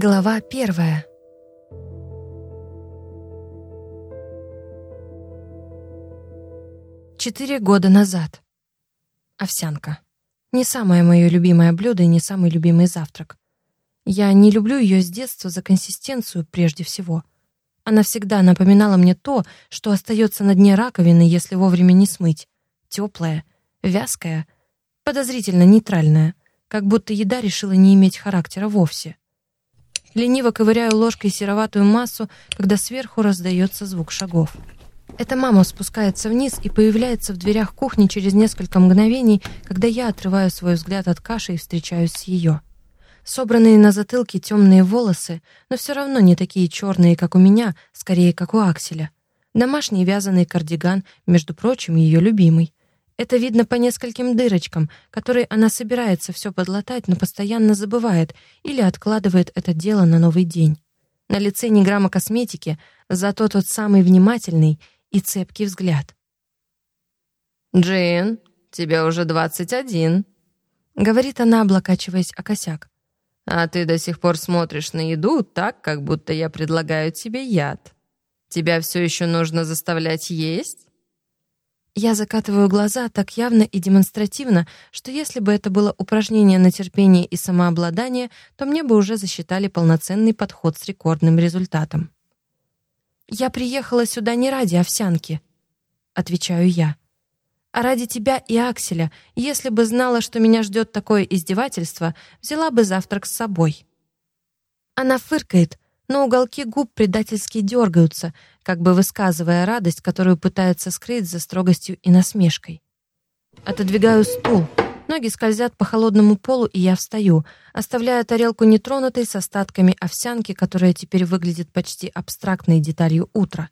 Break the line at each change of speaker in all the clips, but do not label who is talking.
Глава первая. Четыре года назад. Овсянка. Не самое мое любимое блюдо и не самый любимый завтрак. Я не люблю ее с детства за консистенцию прежде всего. Она всегда напоминала мне то, что остается на дне раковины, если вовремя не смыть. Теплая, вязкая, подозрительно нейтральная, как будто еда решила не иметь характера вовсе. Лениво ковыряю ложкой сероватую массу, когда сверху раздается звук шагов. Это мама спускается вниз и появляется в дверях кухни через несколько мгновений, когда я отрываю свой взгляд от каши и встречаюсь с ее. Собранные на затылке темные волосы, но все равно не такие черные, как у меня, скорее, как у Акселя. Домашний вязаный кардиган, между прочим, ее любимый. Это видно по нескольким дырочкам, которые она собирается все подлатать, но постоянно забывает или откладывает это дело на новый день. На лице ни грамма косметики, зато тот самый внимательный и цепкий взгляд.
«Джин, тебе уже двадцать один», — говорит она, облокачиваясь о косяк. «А ты до сих пор смотришь на еду так, как будто я предлагаю тебе яд. Тебя все еще нужно заставлять есть?»
Я закатываю глаза так явно и демонстративно, что если бы это было упражнение на терпение и самообладание, то мне бы уже засчитали полноценный подход с рекордным результатом. «Я приехала сюда не ради овсянки», — отвечаю я, «а ради тебя и Акселя. Если бы знала, что меня ждет такое издевательство, взяла бы завтрак с собой». Она фыркает, но уголки губ предательски дергаются, как бы высказывая радость, которую пытается скрыть за строгостью и насмешкой. Отодвигаю стул. Ноги скользят по холодному полу, и я встаю, оставляя тарелку нетронутой с остатками овсянки, которая теперь выглядит почти абстрактной деталью утра.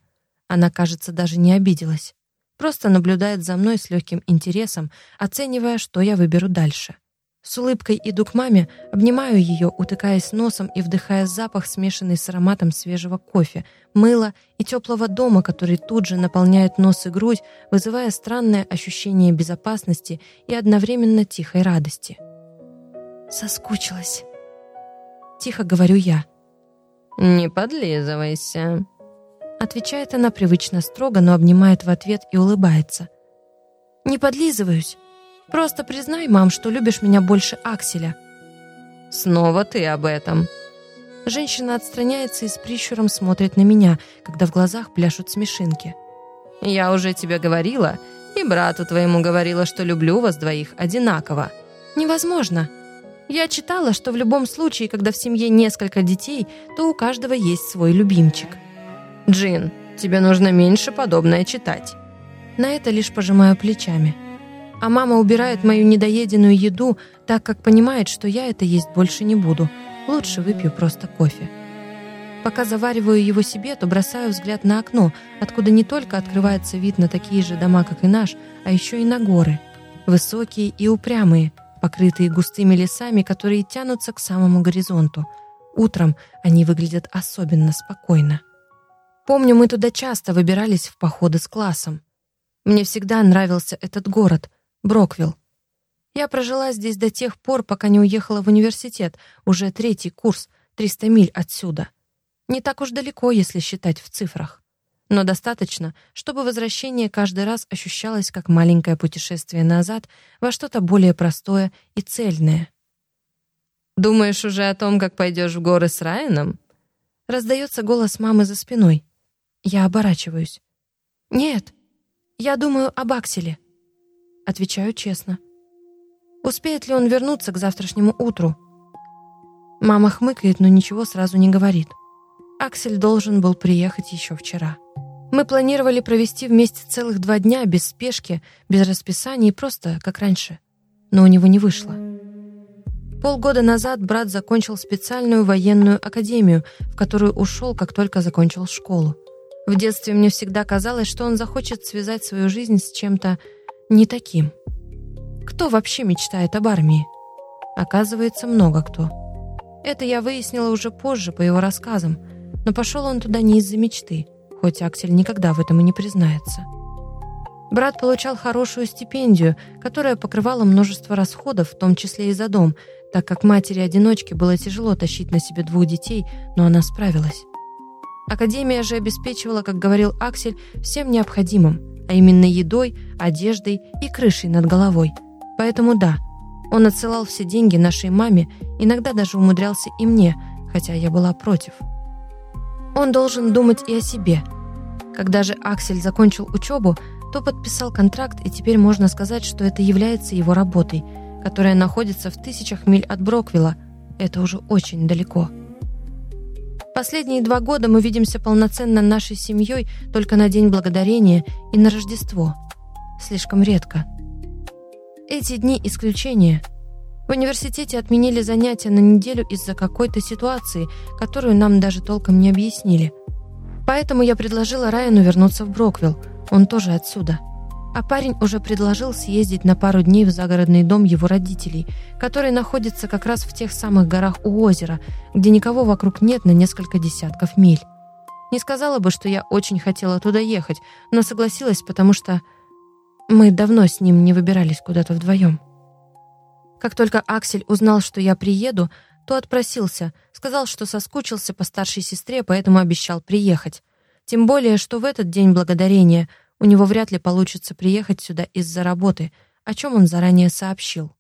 Она, кажется, даже не обиделась. Просто наблюдает за мной с легким интересом, оценивая, что я выберу дальше. С улыбкой иду к маме, обнимаю ее, утыкаясь носом и вдыхая запах, смешанный с ароматом свежего кофе, мыла и теплого дома, который тут же наполняет нос и грудь, вызывая странное ощущение безопасности и одновременно тихой радости. «Соскучилась», — тихо говорю я.
«Не подлизывайся», —
отвечает она привычно строго, но обнимает в ответ и улыбается. «Не подлизываюсь». Просто признай, мам, что любишь меня больше Акселя».
«Снова ты об этом».
Женщина отстраняется и с прищуром смотрит на меня, когда в глазах пляшут смешинки.
«Я уже тебе говорила, и брату твоему говорила, что люблю вас двоих одинаково».
«Невозможно. Я читала, что в любом случае, когда в семье несколько детей, то у каждого есть свой любимчик».
«Джин, тебе нужно меньше подобное читать».
На это лишь пожимаю плечами а мама убирает мою недоеденную еду, так как понимает, что я это есть больше не буду. Лучше выпью просто кофе. Пока завариваю его себе, то бросаю взгляд на окно, откуда не только открывается вид на такие же дома, как и наш, а еще и на горы. Высокие и упрямые, покрытые густыми лесами, которые тянутся к самому горизонту. Утром они выглядят особенно спокойно. Помню, мы туда часто выбирались в походы с классом. Мне всегда нравился этот город, Броквилл. Я прожила здесь до тех пор, пока не уехала в университет, уже третий курс, 300 миль отсюда. Не так уж далеко, если считать в цифрах. Но достаточно, чтобы возвращение каждый раз ощущалось как маленькое путешествие назад во что-то более простое и цельное.
«Думаешь уже о том, как пойдешь в горы с Райаном?»
Раздается голос мамы за спиной. Я оборачиваюсь. «Нет, я думаю об Акселе». Отвечаю честно. Успеет ли он вернуться к завтрашнему утру? Мама хмыкает, но ничего сразу не говорит. Аксель должен был приехать еще вчера. Мы планировали провести вместе целых два дня без спешки, без расписания и просто как раньше. Но у него не вышло. Полгода назад брат закончил специальную военную академию, в которую ушел, как только закончил школу. В детстве мне всегда казалось, что он захочет связать свою жизнь с чем-то не таким. Кто вообще мечтает об армии? Оказывается, много кто. Это я выяснила уже позже по его рассказам, но пошел он туда не из-за мечты, хоть Аксель никогда в этом и не признается. Брат получал хорошую стипендию, которая покрывала множество расходов, в том числе и за дом, так как матери-одиночке было тяжело тащить на себе двух детей, но она справилась. Академия же обеспечивала, как говорил Аксель, всем необходимым, а именно едой, одеждой и крышей над головой. Поэтому да, он отсылал все деньги нашей маме, иногда даже умудрялся и мне, хотя я была против. Он должен думать и о себе. Когда же Аксель закончил учебу, то подписал контракт, и теперь можно сказать, что это является его работой, которая находится в тысячах миль от Броквилла. Это уже очень далеко. Последние два года мы видимся полноценно нашей семьей только на День Благодарения и на Рождество. Слишком редко. Эти дни исключение. В университете отменили занятия на неделю из-за какой-то ситуации, которую нам даже толком не объяснили. Поэтому я предложила Райану вернуться в Броквилл. Он тоже отсюда. А парень уже предложил съездить на пару дней в загородный дом его родителей, который находится как раз в тех самых горах у озера, где никого вокруг нет на несколько десятков миль. Не сказала бы, что я очень хотела туда ехать, но согласилась, потому что мы давно с ним не выбирались куда-то вдвоем. Как только Аксель узнал, что я приеду, то отпросился, сказал, что соскучился по старшей сестре, поэтому обещал приехать. Тем более, что в этот день благодарения – у него вряд ли получится приехать сюда из-за работы, о чем он заранее сообщил.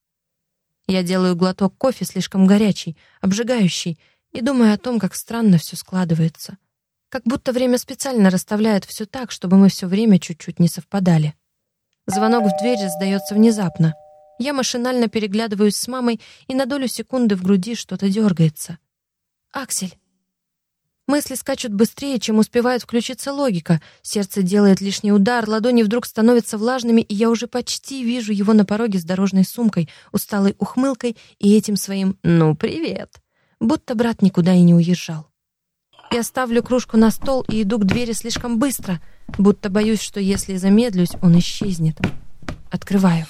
Я делаю глоток кофе слишком горячий, обжигающий, и думаю о том, как странно все складывается. Как будто время специально расставляет все так, чтобы мы все время чуть-чуть не совпадали. Звонок в дверь раздается внезапно. Я машинально переглядываюсь с мамой, и на долю секунды в груди что-то дергается. «Аксель!» Мысли скачут быстрее, чем успевает включиться логика. Сердце делает лишний удар, ладони вдруг становятся влажными, и я уже почти вижу его на пороге с дорожной сумкой, усталой ухмылкой и этим своим «ну, привет». Будто брат никуда и не уезжал. Я ставлю кружку на стол и иду к двери слишком быстро, будто боюсь, что если замедлюсь, он исчезнет. Открываю.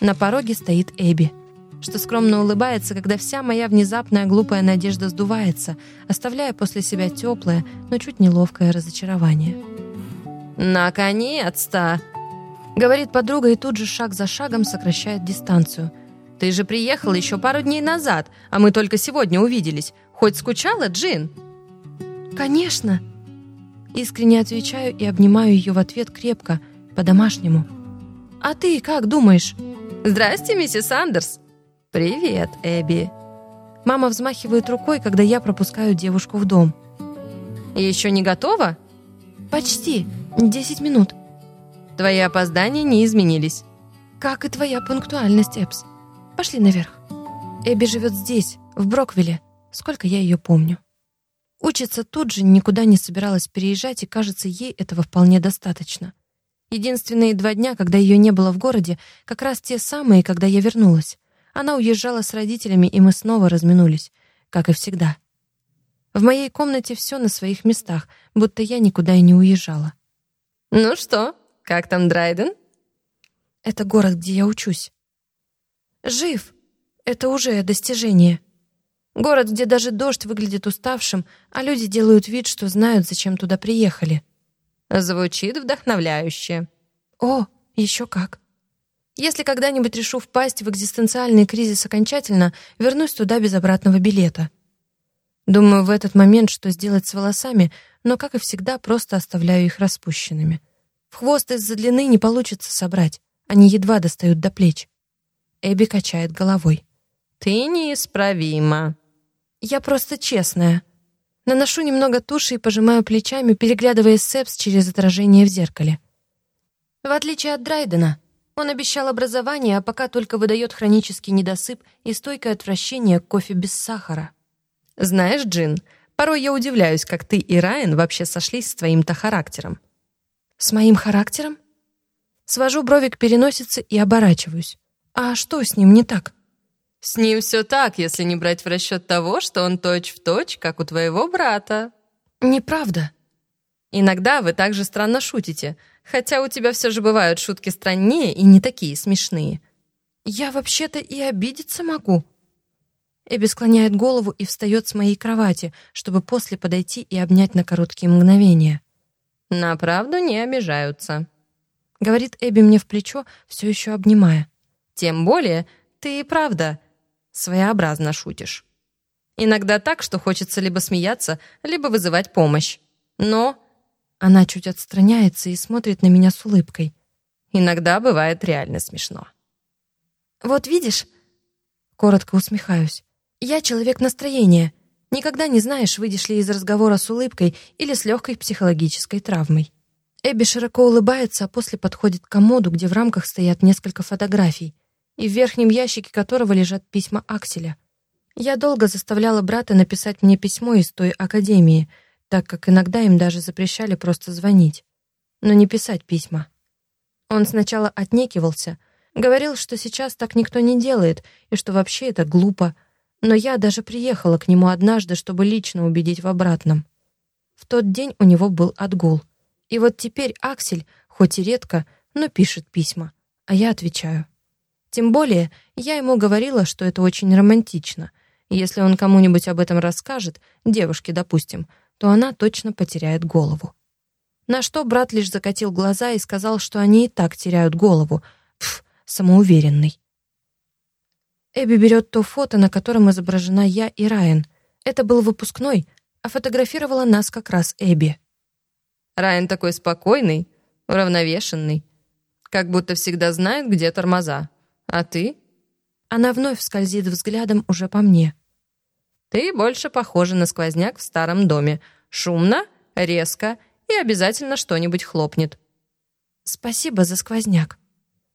На пороге стоит Эбби что скромно улыбается, когда вся моя внезапная глупая надежда сдувается, оставляя после себя теплое, но чуть неловкое разочарование.
«Наконец-то!» — говорит подруга и тут же шаг за шагом сокращает дистанцию. «Ты же приехала еще пару дней назад, а мы только сегодня увиделись. Хоть скучала, Джин?»
«Конечно!» Искренне отвечаю и обнимаю ее в ответ крепко, по-домашнему. «А ты как думаешь?»
«Здрасте, миссис Андерс!» «Привет, Эбби».
Мама взмахивает рукой, когда я пропускаю девушку в дом.
«Еще не готова?»
«Почти. Десять минут».
«Твои опоздания не изменились».
«Как и твоя пунктуальность, Эбс. Пошли наверх». Эбби живет здесь, в Броквилле, сколько я ее помню. Учится тут же, никуда не собиралась переезжать, и, кажется, ей этого вполне достаточно. Единственные два дня, когда ее не было в городе, как раз те самые, когда я вернулась. Она уезжала с родителями, и мы снова разминулись, как и всегда. В моей комнате все на своих местах, будто я никуда и не уезжала.
«Ну что, как там Драйден?»
«Это город, где я учусь». «Жив! Это уже достижение. Город, где даже дождь выглядит уставшим, а люди делают вид, что знают, зачем туда приехали».
Звучит вдохновляюще.
«О, еще как!» Если когда-нибудь решу впасть в экзистенциальный кризис окончательно, вернусь туда без обратного билета. Думаю в этот момент, что сделать с волосами, но, как и всегда, просто оставляю их распущенными. В хвост из-за длины не получится собрать. Они едва достают до плеч. Эбби качает головой.
«Ты неисправима».
«Я просто честная». Наношу немного туши и пожимаю плечами, переглядывая Сепс через отражение в зеркале. В отличие от Драйдена, он обещал образование, а пока только выдает хронический недосып и стойкое отвращение к кофе без сахара.
«Знаешь, Джин, порой я удивляюсь, как ты и Райан вообще сошлись с твоим-то характером».
«С моим характером?» Свожу брови к переносице и оборачиваюсь. «А что с ним не так?»
«С ним все так, если не брать в расчет того, что он точь-в-точь, точь, как у твоего брата».
«Неправда».
«Иногда вы также странно шутите», Хотя у тебя все же бывают шутки страннее и не такие смешные.
Я вообще-то и обидеться могу. Эбби склоняет голову и встает с моей кровати, чтобы после подойти и обнять на короткие мгновения.
На правду не обижаются.
Говорит Эбби мне в плечо, все еще обнимая.
Тем более, ты и правда своеобразно шутишь. Иногда так, что хочется либо смеяться, либо вызывать помощь. Но
она чуть отстраняется и смотрит на меня с улыбкой.
Иногда бывает реально смешно.
«Вот видишь?» Коротко усмехаюсь. «Я человек настроения. Никогда не знаешь, выйдешь ли из разговора с улыбкой или с легкой психологической травмой». Эбби широко улыбается, а после подходит к комоду, где в рамках стоят несколько фотографий, и в верхнем ящике которого лежат письма Акселя. Я долго заставляла брата написать мне письмо из той академии, так как иногда им даже запрещали просто звонить, но не писать письма. Он сначала отнекивался, говорил, что сейчас так никто не делает и что вообще это глупо, но я даже приехала к нему однажды, чтобы лично убедить в обратном. В тот день у него был отгул. И вот теперь Аксель, хоть и редко, но пишет письма, а я отвечаю. Тем более, я ему говорила, что это очень романтично. Если он кому-нибудь об этом расскажет, девушке, допустим, то она точно потеряет голову. На что брат лишь закатил глаза и сказал, что они и так теряют голову. Пф, самоуверенный. Эбби берет то фото, на котором изображена я и Райан. Это был выпускной, а фотографировала нас как раз Эбби.
Райан такой спокойный, уравновешенный, как будто всегда знает, где тормоза. А ты?
Она вновь скользит взглядом уже по мне.
Ты больше похожа на сквозняк в старом доме. Шумно, резко и обязательно что-нибудь хлопнет.
Спасибо за сквозняк.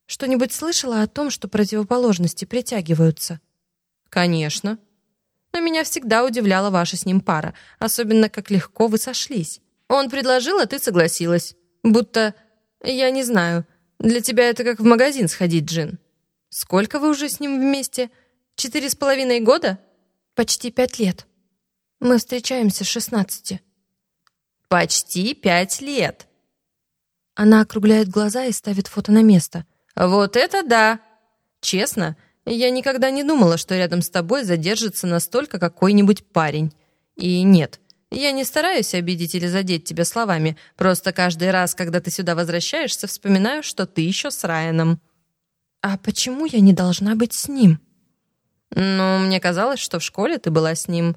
Что-нибудь слышала о том, что противоположности притягиваются?
Конечно. Но меня всегда удивляла ваша с ним пара, особенно как легко вы сошлись. Он предложил, а ты согласилась. Будто, я не знаю, для тебя это как в магазин сходить, Джин. Сколько вы уже с ним вместе? Четыре с половиной года?
Почти пять лет. Мы встречаемся с шестнадцати.
Почти пять лет.
Она округляет глаза и ставит фото на место.
Вот это да! Честно, я никогда не думала, что рядом с тобой задержится настолько какой-нибудь парень. И нет, я не стараюсь обидеть или задеть тебя словами, просто каждый раз, когда ты сюда возвращаешься, вспоминаю, что ты еще с Райаном.
А почему я не должна быть с ним?
Ну, мне казалось, что в школе ты была с ним.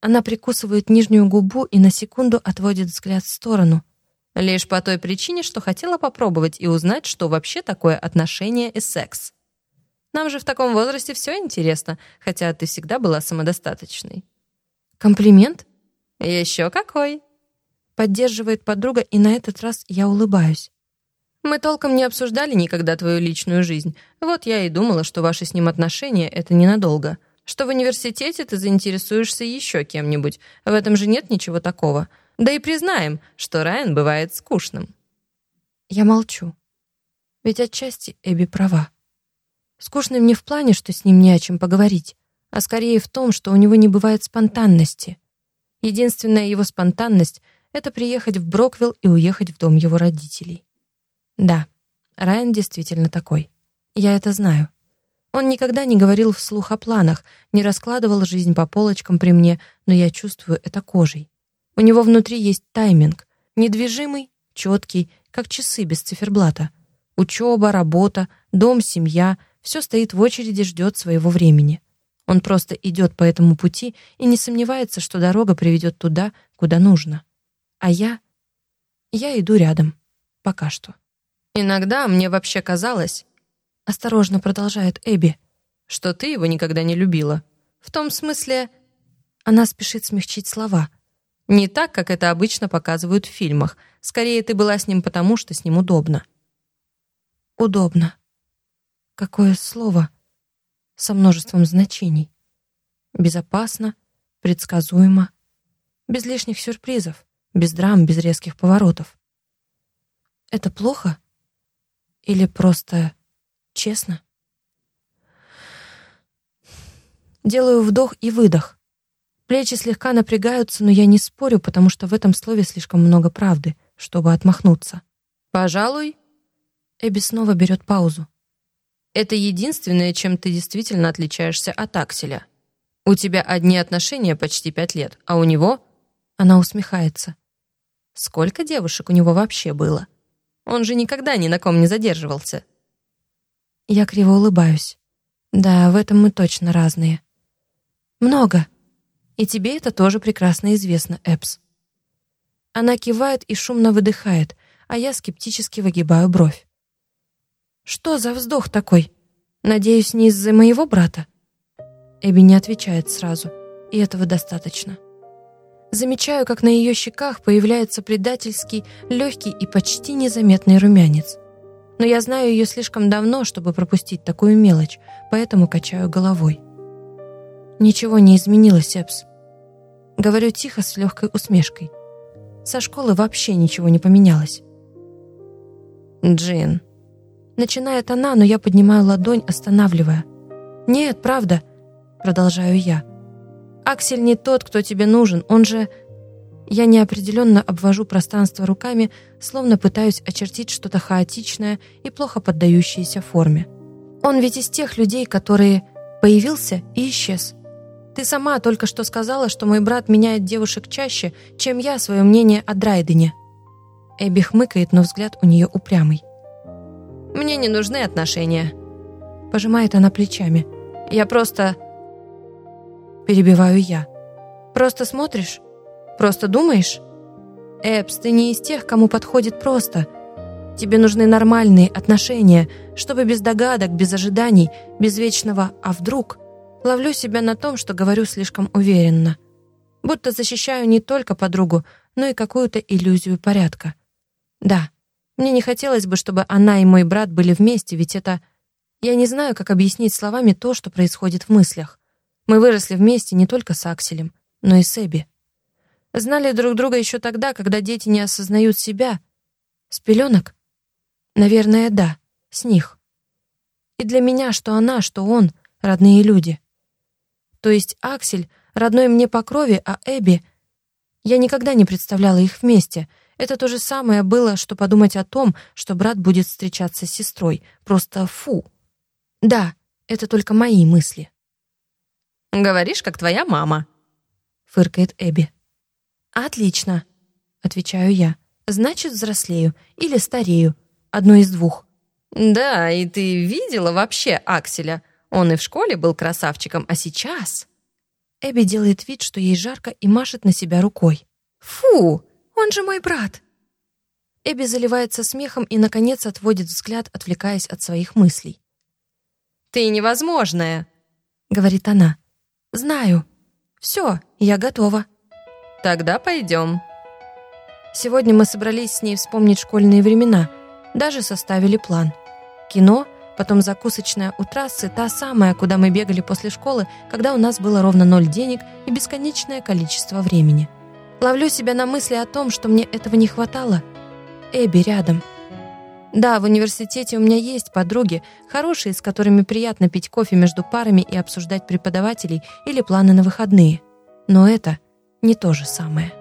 Она прикусывает нижнюю губу и на секунду отводит взгляд в сторону.
Лишь по той причине, что хотела попробовать и узнать, что вообще такое отношения и секс. Нам же в таком возрасте все интересно, хотя ты всегда была самодостаточной.
Комплимент?
Еще какой.
Поддерживает подруга, и на этот раз я улыбаюсь.
Мы толком не обсуждали никогда твою личную жизнь. Вот я и думала, что ваши с ним отношения — это ненадолго. Что в университете ты заинтересуешься еще кем-нибудь. В этом же нет ничего такого. Да и признаем, что Райан бывает скучным.
Я молчу. Ведь отчасти Эбби права. Скучным не в плане, что с ним не о чем поговорить, а скорее в том, что у него не бывает спонтанности. Единственная его спонтанность — это приехать в Броквилл и уехать в дом его родителей. Да, Райан действительно такой. Я это знаю. Он никогда не говорил вслух о планах, не раскладывал жизнь по полочкам при мне, но я чувствую это кожей. У него внутри есть тайминг, недвижимый, четкий, как часы без циферблата. Учеба, работа, дом, семья — все стоит в очереди, ждет своего времени. Он просто идет по этому пути и не сомневается, что дорога приведет туда, куда нужно. А я... Я иду рядом. Пока что.
Иногда мне вообще казалось,
осторожно продолжает Эбби,
что ты его никогда не любила. В том смысле,
она спешит смягчить слова.
Не так, как это обычно показывают в фильмах. Скорее, ты была с ним потому, что с ним удобно.
Удобно. Какое слово со множеством значений. Безопасно, предсказуемо, без лишних сюрпризов, без драм, без резких поворотов. Это плохо? Или просто честно? Делаю вдох и выдох. Плечи слегка напрягаются, но я не спорю, потому что в этом слове слишком много правды, чтобы отмахнуться.
«Пожалуй...»
Эбби снова берет паузу.
«Это единственное, чем ты действительно отличаешься от Акселя. У тебя одни отношения почти пять лет, а у него...»
Она усмехается.
«Сколько девушек у него вообще было?» Он же никогда ни на ком не задерживался.
Я криво улыбаюсь. Да, в этом мы точно разные. Много. И тебе это тоже прекрасно известно, Эпс. Она кивает и шумно выдыхает, а я скептически выгибаю бровь. Что за вздох такой? Надеюсь, не из-за моего брата? Эбби не отвечает сразу, и этого достаточно. Замечаю, как на ее щеках появляется предательский, легкий и почти незаметный румянец. Но я знаю ее слишком давно, чтобы пропустить такую мелочь, поэтому качаю головой. Ничего не изменилось, Эпс. Говорю тихо, с легкой усмешкой. Со школы вообще ничего не поменялось.
Джин.
Начинает она, но я поднимаю ладонь, останавливая. «Нет, правда», — продолжаю я. «Аксель не тот, кто тебе нужен, он же...» Я неопределенно обвожу пространство руками, словно пытаюсь очертить что-то хаотичное и плохо поддающееся форме. Он ведь из тех людей, которые появился и исчез. Ты сама только что сказала, что мой брат меняет девушек чаще, чем я свое мнение о Драйдене. Эбби хмыкает, но взгляд у нее упрямый.
«Мне не нужны отношения».
Пожимает она плечами. «Я просто...» Перебиваю я. «Просто смотришь? Просто думаешь? Эпс, ты не из тех, кому подходит просто. Тебе нужны нормальные отношения, чтобы без догадок, без ожиданий, без вечного «а вдруг?» Ловлю себя на том, что говорю слишком уверенно. Будто защищаю не только подругу, но и какую-то иллюзию порядка. Да, мне не хотелось бы, чтобы она и мой брат были вместе, ведь это... Я не знаю, как объяснить словами то, что происходит в мыслях. Мы выросли вместе не только с Акселем, но и с Эбби. Знали друг друга еще тогда, когда дети не осознают себя. С пеленок? Наверное, да, с них. И для меня, что она, что он — родные люди. То есть Аксель — родной мне по крови, а Эбби... Я никогда не представляла их вместе. Это то же самое было, что подумать о том, что брат будет встречаться с сестрой. Просто фу. Да, это только мои мысли.
«Говоришь, как твоя мама», —
фыркает Эбби. «Отлично», — отвечаю я. «Значит, взрослею или старею. Одно из двух».
«Да, и ты видела вообще Акселя? Он и в школе был красавчиком, а сейчас...»
Эбби делает вид, что ей жарко, и машет на себя рукой. «Фу! Он же мой брат!» Эбби заливается смехом и, наконец, отводит взгляд, отвлекаясь от своих мыслей.
«Ты невозможная!»
— говорит она. «Знаю. Все, я готова».
Тогда пойдем.
Сегодня мы собрались с ней вспомнить школьные времена, даже составили план. Кино, потом закусочная у трассы, та самая, куда мы бегали после школы, когда у нас было ровно ноль денег и бесконечное количество времени. Ловлю себя на мысли о том, что мне этого не хватало. Эбби рядом. Да, в университете у меня есть подруги, хорошие, с которыми приятно пить кофе между парами и обсуждать преподавателей или планы на выходные. Но это не то же самое.